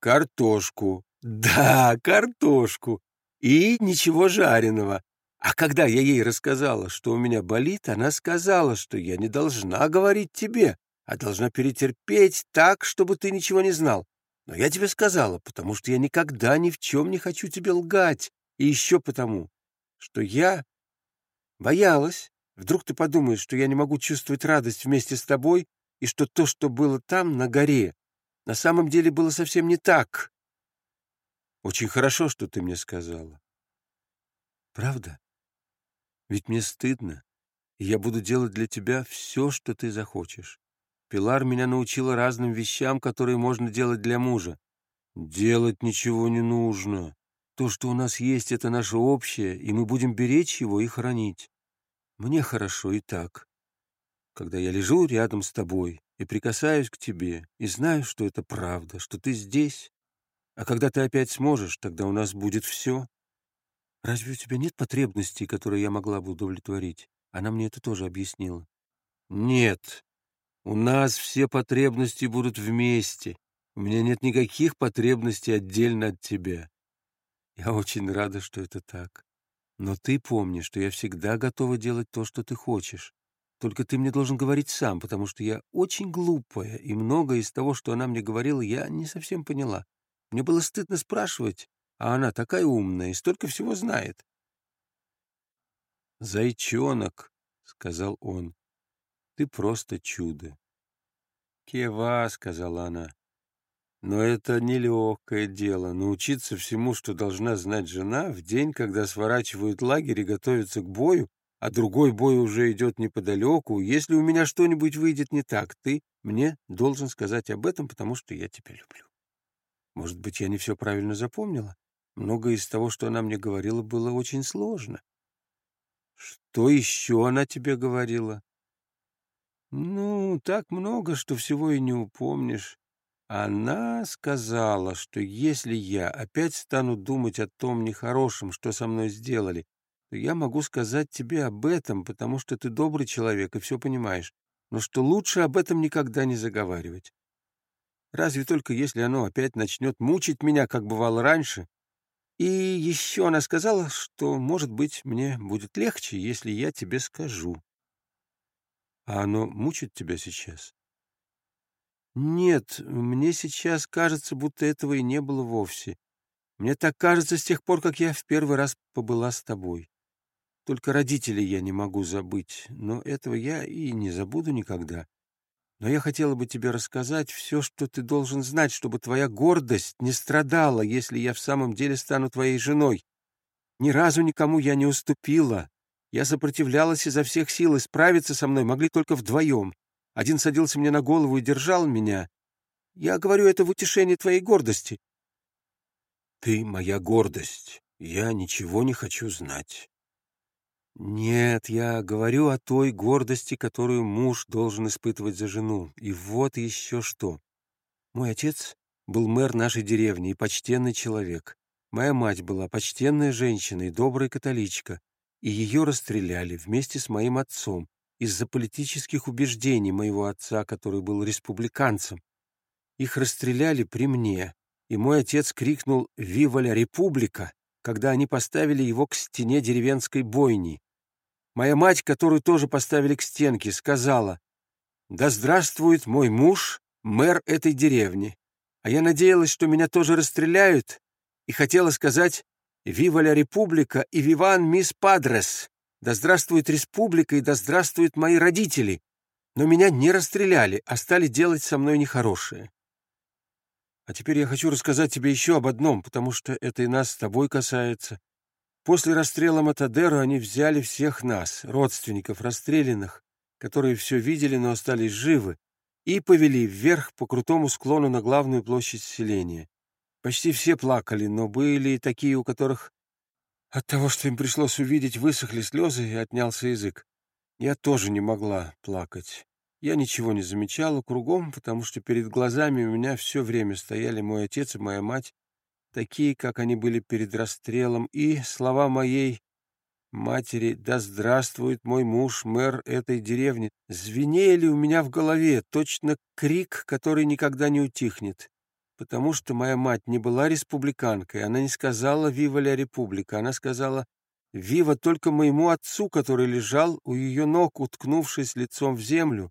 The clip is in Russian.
Картошку. Да, картошку. И ничего жареного. А когда я ей рассказала, что у меня болит, она сказала, что я не должна говорить тебе, а должна перетерпеть так, чтобы ты ничего не знал. Но я тебе сказала, потому что я никогда ни в чем не хочу тебе лгать. И еще потому, что я боялась. Вдруг ты подумаешь, что я не могу чувствовать радость вместе с тобой, и что то, что было там, на горе, на самом деле было совсем не так. Очень хорошо, что ты мне сказала. Правда? Ведь мне стыдно, и я буду делать для тебя все, что ты захочешь. Пилар меня научила разным вещам, которые можно делать для мужа. Делать ничего не нужно. То, что у нас есть, это наше общее, и мы будем беречь его и хранить. Мне хорошо и так. Когда я лежу рядом с тобой и прикасаюсь к тебе, и знаю, что это правда, что ты здесь, а когда ты опять сможешь, тогда у нас будет все. Разве у тебя нет потребностей, которые я могла бы удовлетворить? Она мне это тоже объяснила. Нет. У нас все потребности будут вместе. У меня нет никаких потребностей отдельно от тебя. Я очень рада, что это так. Но ты помни, что я всегда готова делать то, что ты хочешь. Только ты мне должен говорить сам, потому что я очень глупая, и многое из того, что она мне говорила, я не совсем поняла. Мне было стыдно спрашивать, а она такая умная и столько всего знает. «Зайчонок», — сказал он, — «ты просто чудо». «Кева», — сказала она, — «но это нелегкое дело — научиться всему, что должна знать жена, в день, когда сворачивают лагерь и готовятся к бою, а другой бой уже идет неподалеку. Если у меня что-нибудь выйдет не так, ты мне должен сказать об этом, потому что я тебя люблю. Может быть, я не все правильно запомнила? Многое из того, что она мне говорила, было очень сложно. Что еще она тебе говорила? Ну, так много, что всего и не упомнишь. Она сказала, что если я опять стану думать о том нехорошем, что со мной сделали, я могу сказать тебе об этом, потому что ты добрый человек и все понимаешь, но что лучше об этом никогда не заговаривать. Разве только если оно опять начнет мучить меня, как бывало раньше, и еще она сказала, что, может быть, мне будет легче, если я тебе скажу. А оно мучит тебя сейчас? Нет, мне сейчас кажется, будто этого и не было вовсе. Мне так кажется с тех пор, как я в первый раз побыла с тобой. Только родителей я не могу забыть, но этого я и не забуду никогда. Но я хотела бы тебе рассказать все, что ты должен знать, чтобы твоя гордость не страдала, если я в самом деле стану твоей женой. Ни разу никому я не уступила. Я сопротивлялась изо всех сил, и справиться со мной могли только вдвоем. Один садился мне на голову и держал меня. Я говорю это в утешении твоей гордости. Ты моя гордость. Я ничего не хочу знать. Нет, я говорю о той гордости, которую муж должен испытывать за жену. И вот еще что. Мой отец был мэр нашей деревни и почтенный человек. Моя мать была почтенная женщина и добрая католичка, и ее расстреляли вместе с моим отцом из-за политических убеждений моего отца, который был республиканцем. Их расстреляли при мне, и мой отец крикнул «Вива ля република!», когда они поставили его к стене деревенской бойни. Моя мать, которую тоже поставили к стенке, сказала, «Да здравствует мой муж, мэр этой деревни». А я надеялась, что меня тоже расстреляют, и хотела сказать «Вива ля република и виван мисс Падрес». «Да здравствует республика и да здравствуют мои родители!» Но меня не расстреляли, а стали делать со мной нехорошее. А теперь я хочу рассказать тебе еще об одном, потому что это и нас с тобой касается. После расстрела Матадеру они взяли всех нас, родственников расстрелянных, которые все видели, но остались живы, и повели вверх по крутому склону на главную площадь селения. Почти все плакали, но были и такие, у которых от того, что им пришлось увидеть, высохли слезы и отнялся язык. Я тоже не могла плакать. Я ничего не замечала кругом, потому что перед глазами у меня все время стояли мой отец и моя мать, такие, как они были перед расстрелом, и слова моей матери «Да здравствует мой муж, мэр этой деревни!» звенели у меня в голове, точно крик, который никогда не утихнет. потому что моя мать не была республиканкой. Она не сказала «Вива ля република», она сказала «Вива» только моему отцу, который лежал у ее ног, уткнувшись лицом в землю,